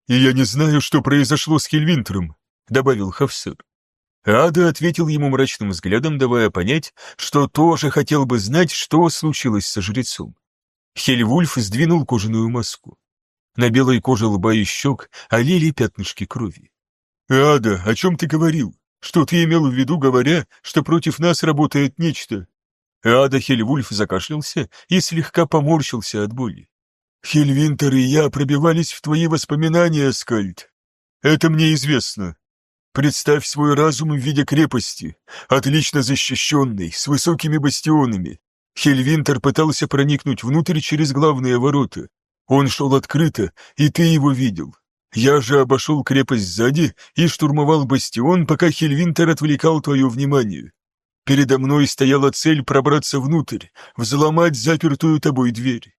И я не знаю, что произошло с Хельвинтером, добавил Хавсыр. Ада ответил ему мрачным взглядом, давая понять, что тоже хотел бы знать, что случилось со жрецом. Хельвульф сдвинул кожаную маску. На белой коже лба и щек олели пятнышки крови. «Ада, о чем ты говорил? Что ты имел в виду, говоря, что против нас работает нечто?» Ада Хельвульф закашлялся и слегка поморщился от боли. «Хельвинтер и я пробивались в твои воспоминания, Скальд. Это мне известно. Представь свой разум в виде крепости, отлично защищенной, с высокими бастионами. Хельвинтер пытался проникнуть внутрь через главные ворота. Он шел открыто, и ты его видел. Я же обошел крепость сзади и штурмовал бастион, пока Хельвинтер отвлекал твое внимание. Передо мной стояла цель пробраться внутрь, взломать запертую тобой дверь.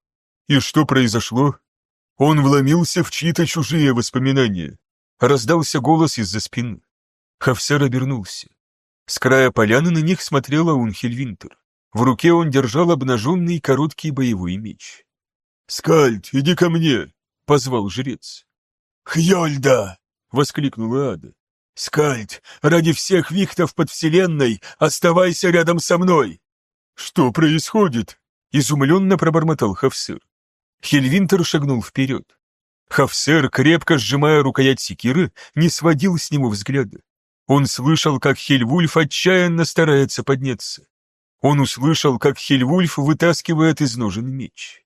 И что произошло? Он вломился в чьи-то чужие воспоминания. Раздался голос из-за спины. Хавсер обернулся. С края поляны на них смотрела Унхельвинтер. В руке он держал обнаженный короткий боевой меч. «Скальд, иди ко мне!» — позвал жрец. «Хьольда!» — воскликнула Ада. «Скальд, ради всех вихтов под вселенной оставайся рядом со мной!» «Что происходит?» — изумленно пробормотал Хавсер. Хельвинтер шагнул вперед. Хавсер, крепко сжимая рукоять секиры, не сводил с него взгляда. Он слышал, как Хельвульф отчаянно старается подняться. Он услышал, как Хельвульф вытаскивает из ножен меч.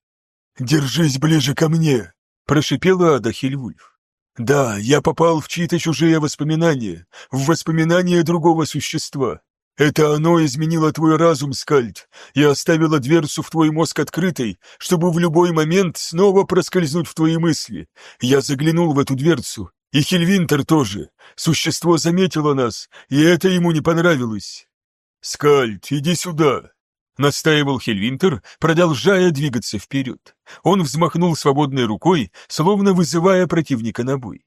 «Держись ближе ко мне!» — прошипела Ада Хельвульф. «Да, я попал в чьи-то чужие воспоминания, в воспоминания другого существа. Это оно изменило твой разум, Скальд, и оставило дверцу в твой мозг открытой, чтобы в любой момент снова проскользнуть в твои мысли. Я заглянул в эту дверцу, и Хельвинтер тоже. Существо заметило нас, и это ему не понравилось. «Скальд, иди сюда!» — настаивал Хельвинтер, продолжая двигаться вперед. Он взмахнул свободной рукой, словно вызывая противника на бой.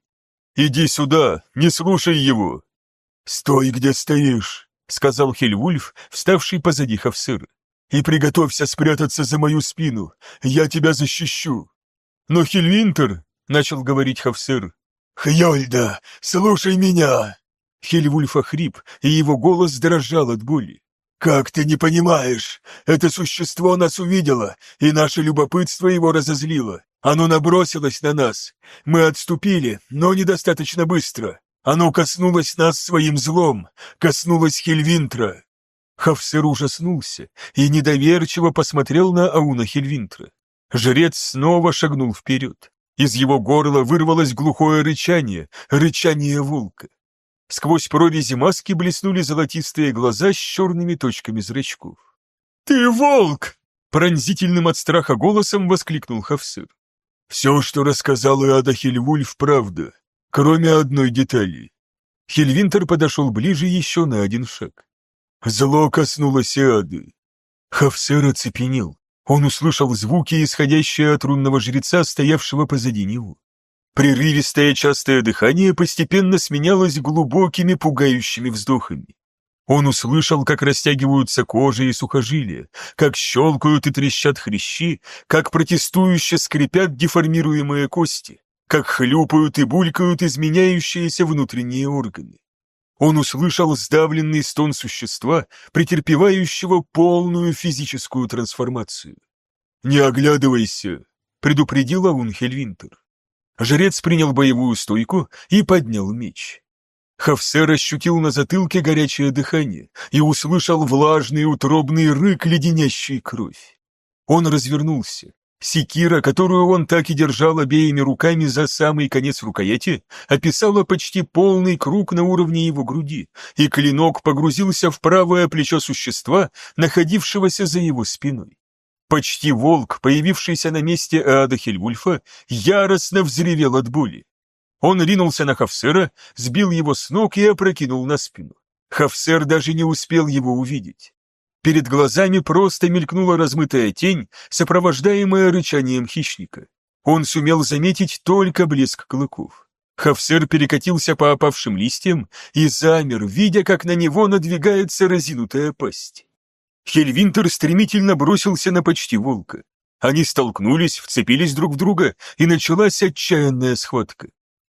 «Иди сюда, не слушай его!» «Стой, где стоишь!» — сказал Хельвульф, вставший позади Хавсыра. «И приготовься спрятаться за мою спину, я тебя защищу!» «Но Хельвинтер!» — начал говорить Хавсыр. «Хьольда, слушай меня!» Хельвульфа хрип, и его голос дрожал от боли. «Как ты не понимаешь? Это существо нас увидело, и наше любопытство его разозлило. Оно набросилось на нас. Мы отступили, но недостаточно быстро. Оно коснулось нас своим злом, коснулось Хельвинтра. Хавсер ужаснулся и недоверчиво посмотрел на Ауна Хельвинтра. Жрец снова шагнул вперед. Из его горла вырвалось глухое рычание, рычание волка. Сквозь прорези маски блеснули золотистые глаза с черными точками зрачков. «Ты волк!» — пронзительным от страха голосом воскликнул Хавсыр. «Все, что рассказал Иада Хельвульф, правда кроме одной детали. Хельвинтер подошел ближе еще на один шаг. Зло коснулось Ады. Хавсер оцепенел. Он услышал звуки, исходящие от рунного жреца, стоявшего позади него. Прерывистое частое дыхание постепенно сменялось глубокими пугающими вздохами. Он услышал, как растягиваются кожа и сухожилия, как щелкают и трещат хрящи, как протестующе скрипят деформируемые кости как хлюпают и булькают изменяющиеся внутренние органы. Он услышал сдавленный стон существа, претерпевающего полную физическую трансформацию. «Не оглядывайся», — предупредила Унхельвинтер. Жрец принял боевую стойку и поднял меч. Хавсер ощутил на затылке горячее дыхание и услышал влажный утробный рык, леденящий кровь. Он развернулся. Секира, которую он так и держал обеими руками за самый конец рукояти, описала почти полный круг на уровне его груди, и клинок погрузился в правое плечо существа, находившегося за его спиной. Почти волк, появившийся на месте Аада Хельвульфа, яростно взревел от боли. Он ринулся на Хавсера, сбил его с ног и опрокинул на спину. Хавсер даже не успел его увидеть. Перед глазами просто мелькнула размытая тень, сопровождаемая рычанием хищника. Он сумел заметить только блеск клыков. Хавсер перекатился по опавшим листьям и замер, видя, как на него надвигается разинутая пасть. Хельвинтер стремительно бросился на почти волка. Они столкнулись, вцепились друг в друга, и началась отчаянная схватка.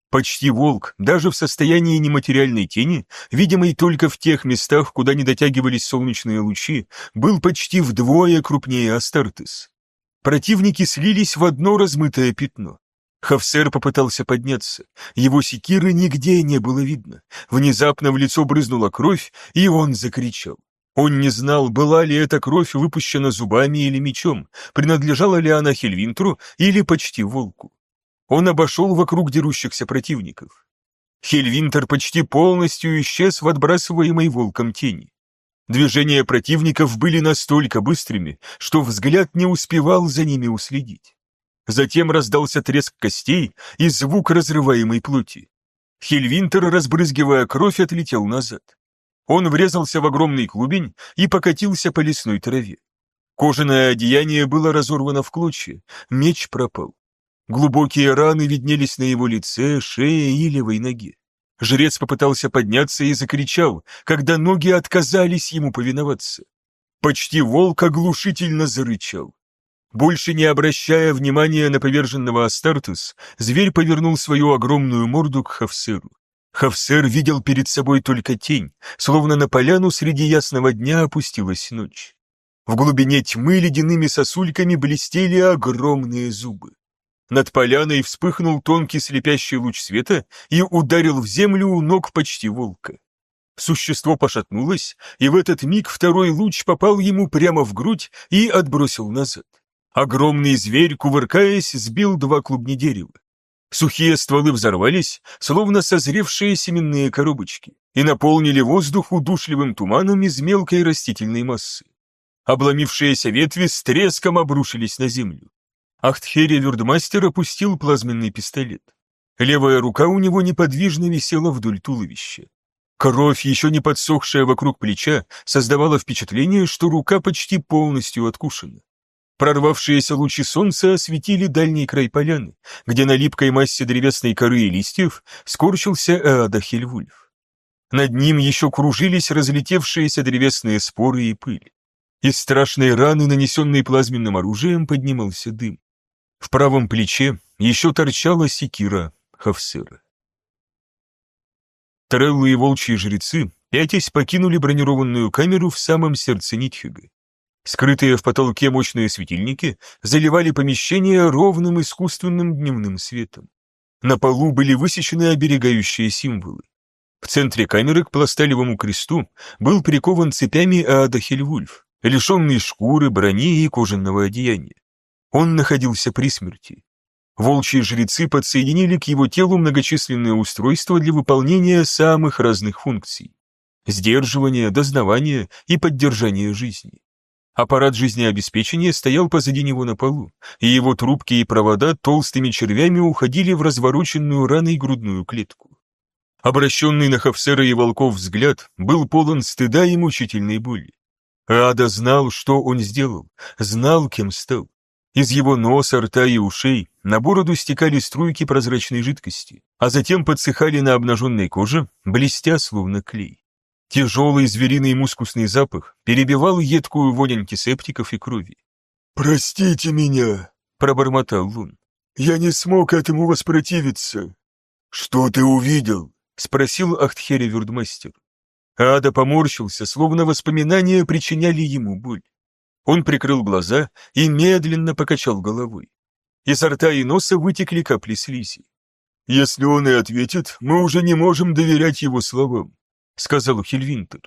Почти волк, даже в состоянии нематериальной тени, видимой только в тех местах, куда не дотягивались солнечные лучи, был почти вдвое крупнее Астартес. Противники слились в одно размытое пятно. Хавсер попытался подняться. Его секиры нигде не было видно. Внезапно в лицо брызнула кровь, и он закричал. Он не знал, была ли эта кровь выпущена зубами или мечом, принадлежала ли она Хельвинтру или почти волку. Он обошел вокруг дерущихся противников. Хельвинтер почти полностью исчез в отбрасываемой волком тени. Движения противников были настолько быстрыми, что взгляд не успевал за ними уследить. Затем раздался треск костей и звук разрываемой плоти. Хельвинтер, разбрызгивая кровь, отлетел назад. Он врезался в огромный клубень и покатился по лесной траве. Кожаное одеяние было разорвано в клочья, меч пропал. Глубокие раны виднелись на его лице, шее и левой ноге. Жрец попытался подняться и закричал, когда ноги отказались ему повиноваться. Почти волк оглушительно зарычал. Больше не обращая внимания на поверженного Астартес, зверь повернул свою огромную морду к Хавсеру. Хавсер видел перед собой только тень, словно на поляну среди ясного дня опустилась ночь. В глубине тьмы ледяными сосульками блестели огромные зубы. Над поляной вспыхнул тонкий слепящий луч света и ударил в землю у ног почти волка. Существо пошатнулось, и в этот миг второй луч попал ему прямо в грудь и отбросил назад. Огромный зверь, кувыркаясь, сбил два клубни дерева. Сухие стволы взорвались, словно созревшие семенные коробочки, и наполнили воздух удушливым туманом из мелкой растительной массы. Обломившиеся ветви с треском обрушились на землю. Ахтхери Вюрдмастер опустил плазменный пистолет. Левая рука у него неподвижно висела вдоль туловища. Кровь, еще не подсохшая вокруг плеча, создавала впечатление, что рука почти полностью откушена. Прорвавшиеся лучи солнца осветили дальний край поляны, где на липкой массе древесной коры и листьев скорчился Эада Хельвульф. Над ним еще кружились разлетевшиеся древесные споры и пыль. Из страшной раны, нанесенной плазменным оружием, поднимался дым. В правом плече еще торчала секира Хавсера. Треллы и волчьи жрецы, пятясь, покинули бронированную камеру в самом сердце Нитхюга. Скрытые в потолке мощные светильники заливали помещение ровным искусственным дневным светом. На полу были высечены оберегающие символы. В центре камеры к пласталевому кресту был прикован цепями Аадахельвульф, лишенный шкуры, брони и кожаного одеяния. Он находился при смерти. Волчьи жрецы подсоединили к его телу многочисленные устройства для выполнения самых разных функций. Сдерживания, дознавания и поддержания жизни. Аппарат жизнеобеспечения стоял позади него на полу, и его трубки и провода толстыми червями уходили в развороченную раной грудную клетку. Обращенный на Хавсера и волков взгляд был полон стыда и мучительной боли. Ада знал, что он сделал, знал, кем стал. Из его носа, рта и ушей на бороду стекали струйки прозрачной жидкости, а затем подсыхали на обнаженной коже, блестя словно клей. Тяжелый звериный мускусный запах перебивал едкую вонь антисептиков и крови. «Простите меня», — пробормотал Лун. «Я не смог этому воспротивиться». «Что ты увидел?» — спросил Ахтхери Вюрдмастер. Ада поморщился, словно воспоминания причиняли ему боль. Он прикрыл глаза и медленно покачал головой. Изо рта и носа вытекли капли слизи. «Если он и ответит, мы уже не можем доверять его словам сказал Хельвинтер.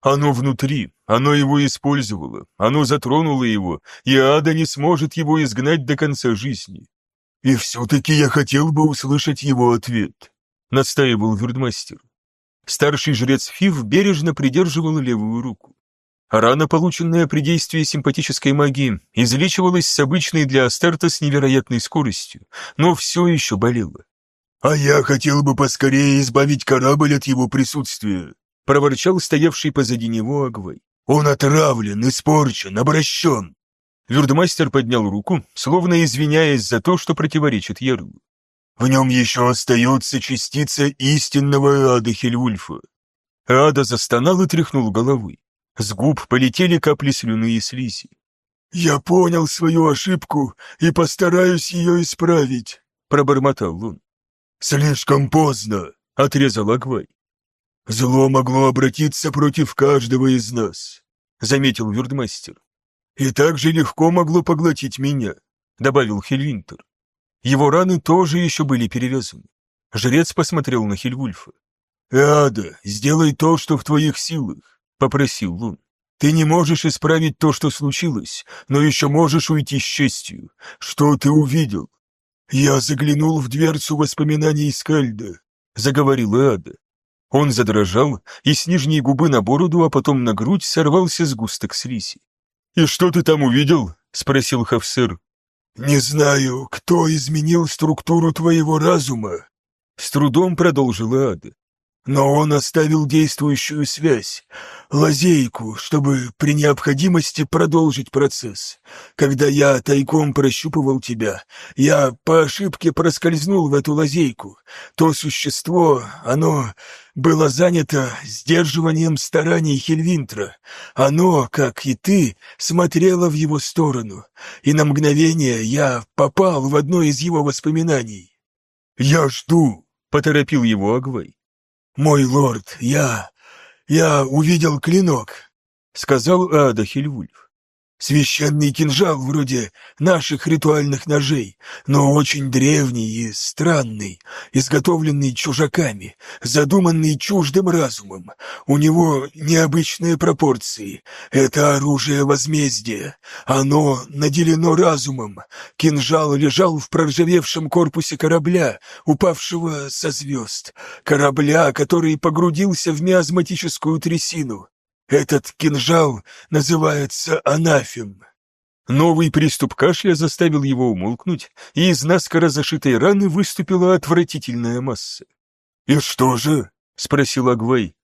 Оно внутри, оно его использовало, оно затронуло его, и ада не сможет его изгнать до конца жизни. И все-таки я хотел бы услышать его ответ, настаивал Вюрдмастер. Старший жрец Фив бережно придерживал левую руку. Рана, полученная при действии симпатической магии, излечивалась с обычной для Астарта с невероятной скоростью, но все еще болела. «А я хотел бы поскорее избавить корабль от его присутствия», — проворчал стоявший позади него Агвай. «Он отравлен, испорчен, обращен». Вюрдмастер поднял руку, словно извиняясь за то, что противоречит Ярлу. «В нем еще остается частица истинного Ада Хельвульфа». Ада застонал и тряхнул головой. С губ полетели капли слюны и слизи. «Я понял свою ошибку и постараюсь ее исправить», — пробормотал он. «Слишком поздно», — отрезал Агвай. «Зло могло обратиться против каждого из нас», — заметил Вюрдмастер. «И так же легко могло поглотить меня», — добавил Хельвинтер. Его раны тоже еще были перевязаны. Жрец посмотрел на Хельвульфа. «Ада, сделай то, что в твоих силах», — попросил он. «Ты не можешь исправить то, что случилось, но еще можешь уйти с честью. Что ты увидел?» «Я заглянул в дверцу воспоминаний Скальда», — заговорила Ада. Он задрожал, и с нижней губы на бороду, а потом на грудь сорвался сгусток слизи. «И что ты там увидел?» — спросил Хавсыр. «Не знаю, кто изменил структуру твоего разума», — с трудом продолжила Ада. «Но он оставил действующую связь, лазейку, чтобы при необходимости продолжить процесс. Когда я тайком прощупывал тебя, я по ошибке проскользнул в эту лазейку. То существо, оно было занято сдерживанием стараний Хельвинтра. Оно, как и ты, смотрело в его сторону, и на мгновение я попал в одно из его воспоминаний. «Я жду», — поторопил его Агвай. «Мой лорд, я... я увидел клинок», — сказал Ада Хельвульф. Священный кинжал вроде наших ритуальных ножей, но очень древний и странный, изготовленный чужаками, задуманный чуждым разумом. У него необычные пропорции. Это оружие возмездия. Оно наделено разумом. Кинжал лежал в проржавевшем корпусе корабля, упавшего со звезд. Корабля, который погрузился в миазматическую трясину. Этот кинжал называется анафем. Новый приступ кашля заставил его умолкнуть, и из наскоро зашитой раны выступила отвратительная масса. «И что же?» — спросил Агвай.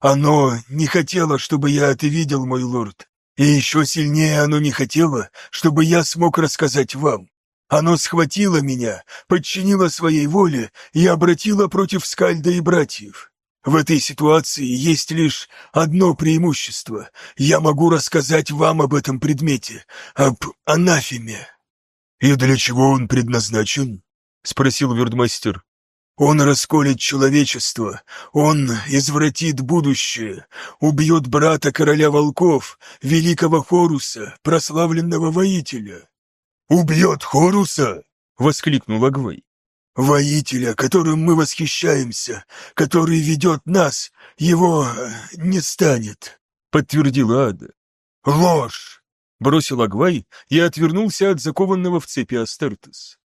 «Оно не хотело, чтобы я это видел, мой лорд. И еще сильнее оно не хотело, чтобы я смог рассказать вам. Оно схватило меня, подчинило своей воле и обратило против Скальда и братьев. В этой ситуации есть лишь одно преимущество. Я могу рассказать вам об этом предмете, об анафеме». «И для чего он предназначен?» — спросил Вердмастер. «Он расколет человечество, он извратит будущее, убьет брата короля волков, великого Хоруса, прославленного воителя». «Убьет Хоруса?» — воскликнул Агвай. Воителя, которым мы восхищаемся, который ведет нас, его э, не станет», — подтвердила Ада. «Ложь!» — бросил Агвай и отвернулся от закованного в цепи Астертес.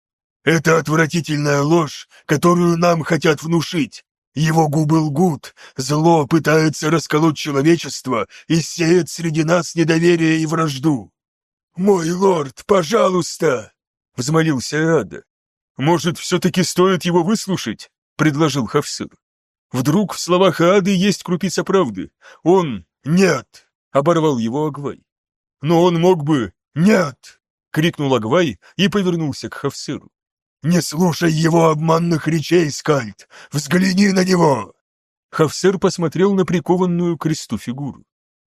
«Это отвратительная ложь, которую нам хотят внушить. Его губы лгут, зло пытается расколоть человечество и сеет среди нас недоверие и вражду». «Мой лорд, пожалуйста!» — взмолился Ада. «Может, все-таки стоит его выслушать?» — предложил Хавсыр. «Вдруг в словах Ады есть крупица правды. Он... Нет!» — оборвал его Агвай. «Но он мог бы... Нет!» — крикнул Агвай и повернулся к Хавсыру. «Не слушай его обманных речей, Скальд! Взгляни на него!» Хавсер посмотрел на прикованную кресту фигуру.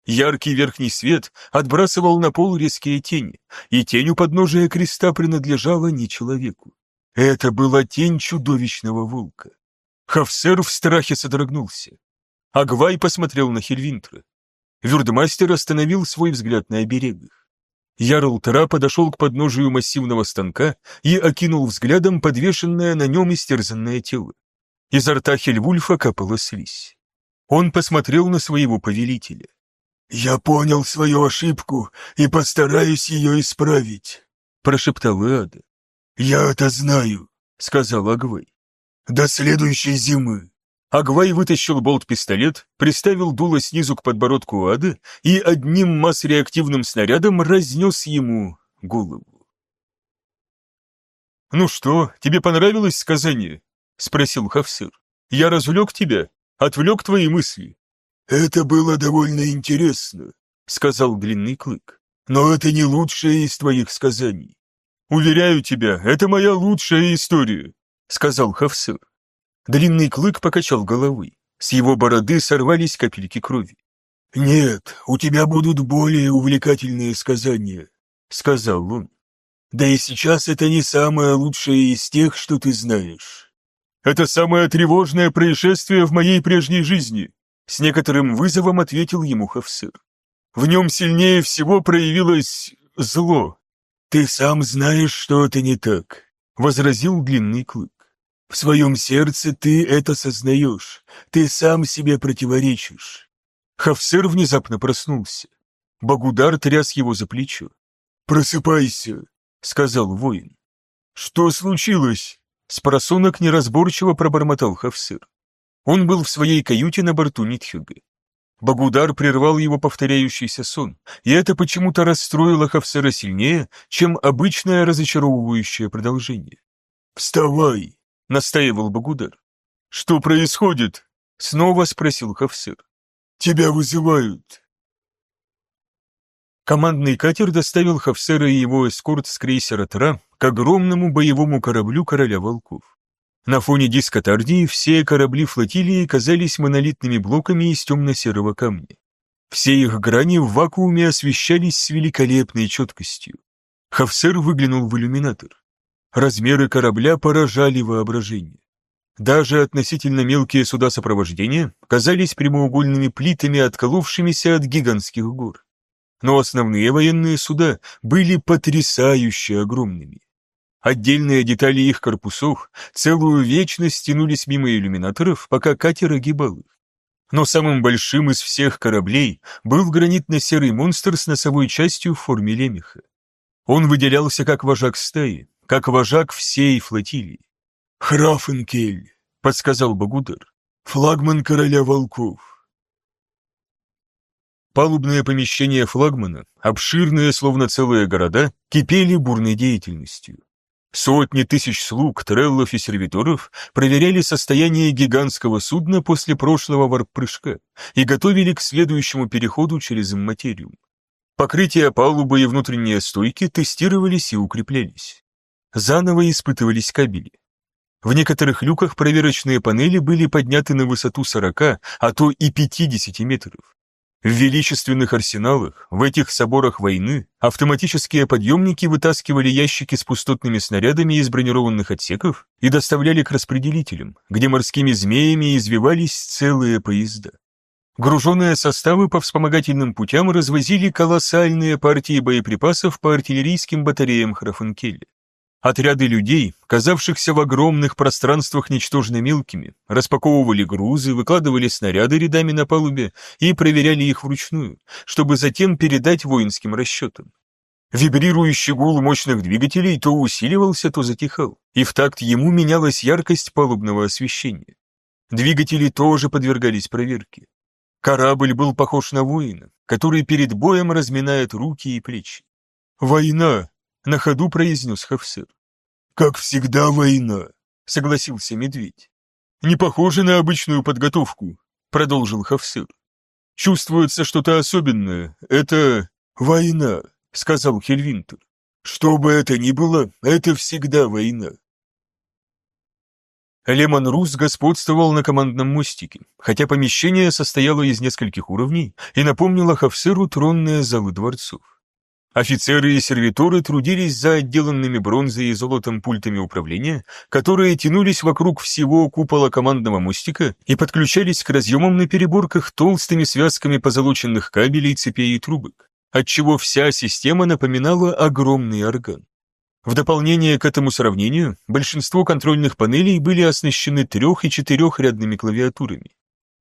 Яркий верхний свет отбрасывал на пол резкие тени, и тень у подножия креста принадлежала не человеку. Это была тень чудовищного волка. Хавсер в страхе содрогнулся. Агвай посмотрел на Хельвинтра. Вюрдмастер остановил свой взгляд на оберегах. Ярл Тара подошел к подножию массивного станка и окинул взглядом подвешенное на нем истерзанное тело. Изо рта Хельвульфа капала слизь. Он посмотрел на своего повелителя. «Я понял свою ошибку и постараюсь ее исправить», — прошептал Иада. «Я это знаю», — сказал Агвей. «До следующей зимы». Агвай вытащил болт-пистолет, приставил дуло снизу к подбородку Ады и одним масс-реактивным снарядом разнес ему голову. «Ну что, тебе понравилось сказание?» — спросил Хавсыр. «Я развлек тебя, отвлек твои мысли». «Это было довольно интересно», — сказал Длинный Клык. «Но это не лучшее из твоих сказаний. «Уверяю тебя, это моя лучшая история», — сказал Хавсыр. Длинный клык покачал головой. С его бороды сорвались капельки крови. «Нет, у тебя будут более увлекательные сказания», — сказал он. «Да и сейчас это не самое лучшее из тех, что ты знаешь. Это самое тревожное происшествие в моей прежней жизни», — с некоторым вызовом ответил ему Хавсыр. «В нем сильнее всего проявилось зло, «Ты сам знаешь, что это не так», — возразил длинный клык. «В своем сердце ты это сознаешь, ты сам себе противоречишь». Хафсер внезапно проснулся. Багудар тряс его за плечо. «Просыпайся», — сказал воин. «Что случилось?» Спросонок неразборчиво пробормотал Хафсер. Он был в своей каюте на борту Нитхюга. Багудар прервал его повторяющийся сон, и это почему-то расстроило Хафсера сильнее, чем обычное разочаровывающее продолжение. «Вставай!» — настаивал Багудар. «Что происходит?» — снова спросил Хафсер. «Тебя вызывают!» Командный катер доставил Хафсера и его эскорт с крейсера Тра к огромному боевому кораблю короля волков. На фоне диска Тардии все корабли флотилии казались монолитными блоками из темно-серого камня. Все их грани в вакууме освещались с великолепной четкостью. Хафсер выглянул в иллюминатор. Размеры корабля поражали воображение. Даже относительно мелкие суда сопровождения казались прямоугольными плитами, отколовшимися от гигантских гор. Но основные военные суда были потрясающе огромными. Отдельные детали их корпусов целую вечность тянулись мимо иллюминаторов, пока катер огибал их. Но самым большим из всех кораблей был гранитно-серый монстр с носовой частью в форме лемеха. Он выделялся как вожак стаи, как вожак всей флотилии. «Храфенкель», — подсказал Багудар, — «флагман короля волков». Палубные помещения флагмана, обширные, словно целые города, кипели бурной деятельностью. Сотни тысяч слуг, треллов и сервиторов проверяли состояние гигантского судна после прошлого варп-прыжка и готовили к следующему переходу через имматериум. Покрытие палубы и внутренние стойки тестировались и укреплялись. Заново испытывались кабели. В некоторых люках проверочные панели были подняты на высоту 40, а то и 50 метров. В величественных арсеналах, в этих соборах войны, автоматические подъемники вытаскивали ящики с пустотными снарядами из бронированных отсеков и доставляли к распределителям, где морскими змеями извивались целые поезда. Груженные составы по вспомогательным путям развозили колоссальные партии боеприпасов по артиллерийским батареям Храфенкеля. Отряды людей, казавшихся в огромных пространствах ничтожно мелкими, распаковывали грузы, выкладывали снаряды рядами на палубе и проверяли их вручную, чтобы затем передать воинским расчетам. Вибрирующий гул мощных двигателей то усиливался, то затихал, и в такт ему менялась яркость палубного освещения. Двигатели тоже подвергались проверке. Корабль был похож на воина, который перед боем разминает руки и плечи. «Война!» — на ходу произнес Хавсер. «Как всегда война», — согласился медведь. «Не похоже на обычную подготовку», — продолжил Хавсер. «Чувствуется что-то особенное. Это война», — сказал Хельвинтер. «Что бы это ни было, это всегда война». Лемон Рус господствовал на командном мостике, хотя помещение состояло из нескольких уровней и напомнило Хавсеру тронные залы дворцов. Офицеры и сервиторы трудились за отделанными бронзой и золотом пультами управления, которые тянулись вокруг всего купола командного мостика и подключались к разъемам на переборках толстыми связками позолоченных кабелей, цепей и трубок, отчего вся система напоминала огромный орган. В дополнение к этому сравнению, большинство контрольных панелей были оснащены трех- и четырехрядными клавиатурами.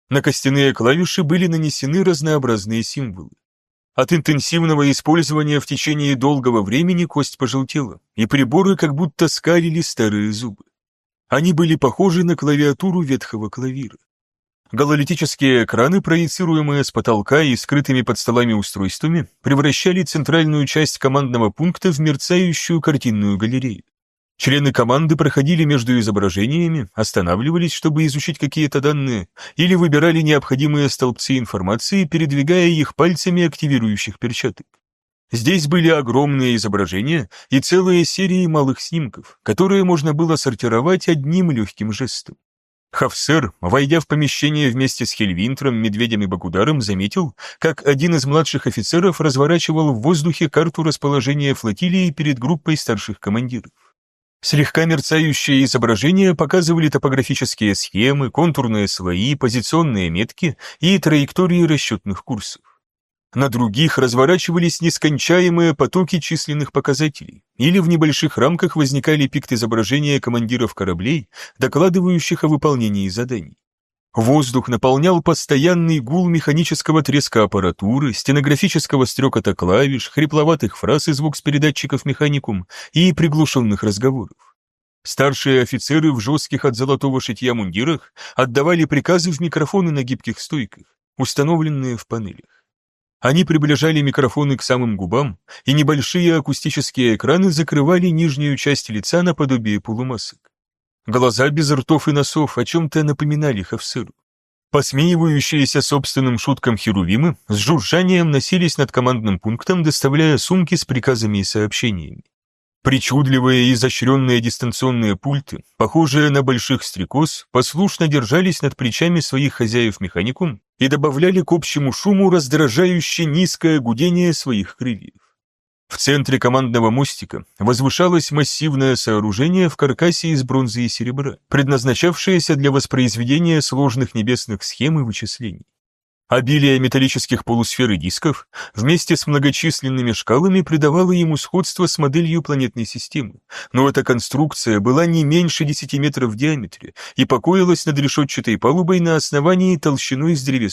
На костяные клавиши были нанесены разнообразные символы. От интенсивного использования в течение долгого времени кость пожелтела, и приборы как будто скалили старые зубы. Они были похожи на клавиатуру ветхого клавира. Гололитические экраны, проецируемые с потолка и скрытыми под столами устройствами, превращали центральную часть командного пункта в мерцающую картинную галерею. Члены команды проходили между изображениями, останавливались, чтобы изучить какие-то данные, или выбирали необходимые столбцы информации, передвигая их пальцами активирующих перчаток. Здесь были огромные изображения и целые серии малых снимков, которые можно было сортировать одним легким жестом. Хафсер, войдя в помещение вместе с Хельвинтром, Медведем и Бакударом, заметил, как один из младших офицеров разворачивал в воздухе карту расположения флотилии перед группой старших командиров. Слегка мерцающие изображения показывали топографические схемы, контурные слои, позиционные метки и траектории расчетных курсов. На других разворачивались нескончаемые потоки численных показателей, или в небольших рамках возникали пикт изображения командиров кораблей, докладывающих о выполнении заданий. Воздух наполнял постоянный гул механического треска аппаратуры, стенографического стрекота клавиш, хрипловатых фраз и звук с передатчиков механикум и приглушенных разговоров. Старшие офицеры в жестких от золотого шитья мундирах отдавали приказы в микрофоны на гибких стойках, установленные в панелях. Они приближали микрофоны к самым губам, и небольшие акустические экраны закрывали нижнюю часть лица наподобие полумасок. Глаза без ртов и носов о чем-то напоминали Хавсыру. Посмеивающиеся собственным шуткам херувимы с журжанием носились над командным пунктом, доставляя сумки с приказами и сообщениями. Причудливые и изощренные дистанционные пульты, похожие на больших стрекоз, послушно держались над плечами своих хозяев механикум и добавляли к общему шуму раздражающе низкое гудение своих крыльев. В центре командного мостика возвышалось массивное сооружение в каркасе из бронзы и серебра, предназначавшееся для воспроизведения сложных небесных схем и вычислений. Обилие металлических полусфер и дисков вместе с многочисленными шкалами придавало ему сходство с моделью планетной системы, но эта конструкция была не меньше 10 метров в диаметре и покоилась над решетчатой палубой на основании толщиной с древесный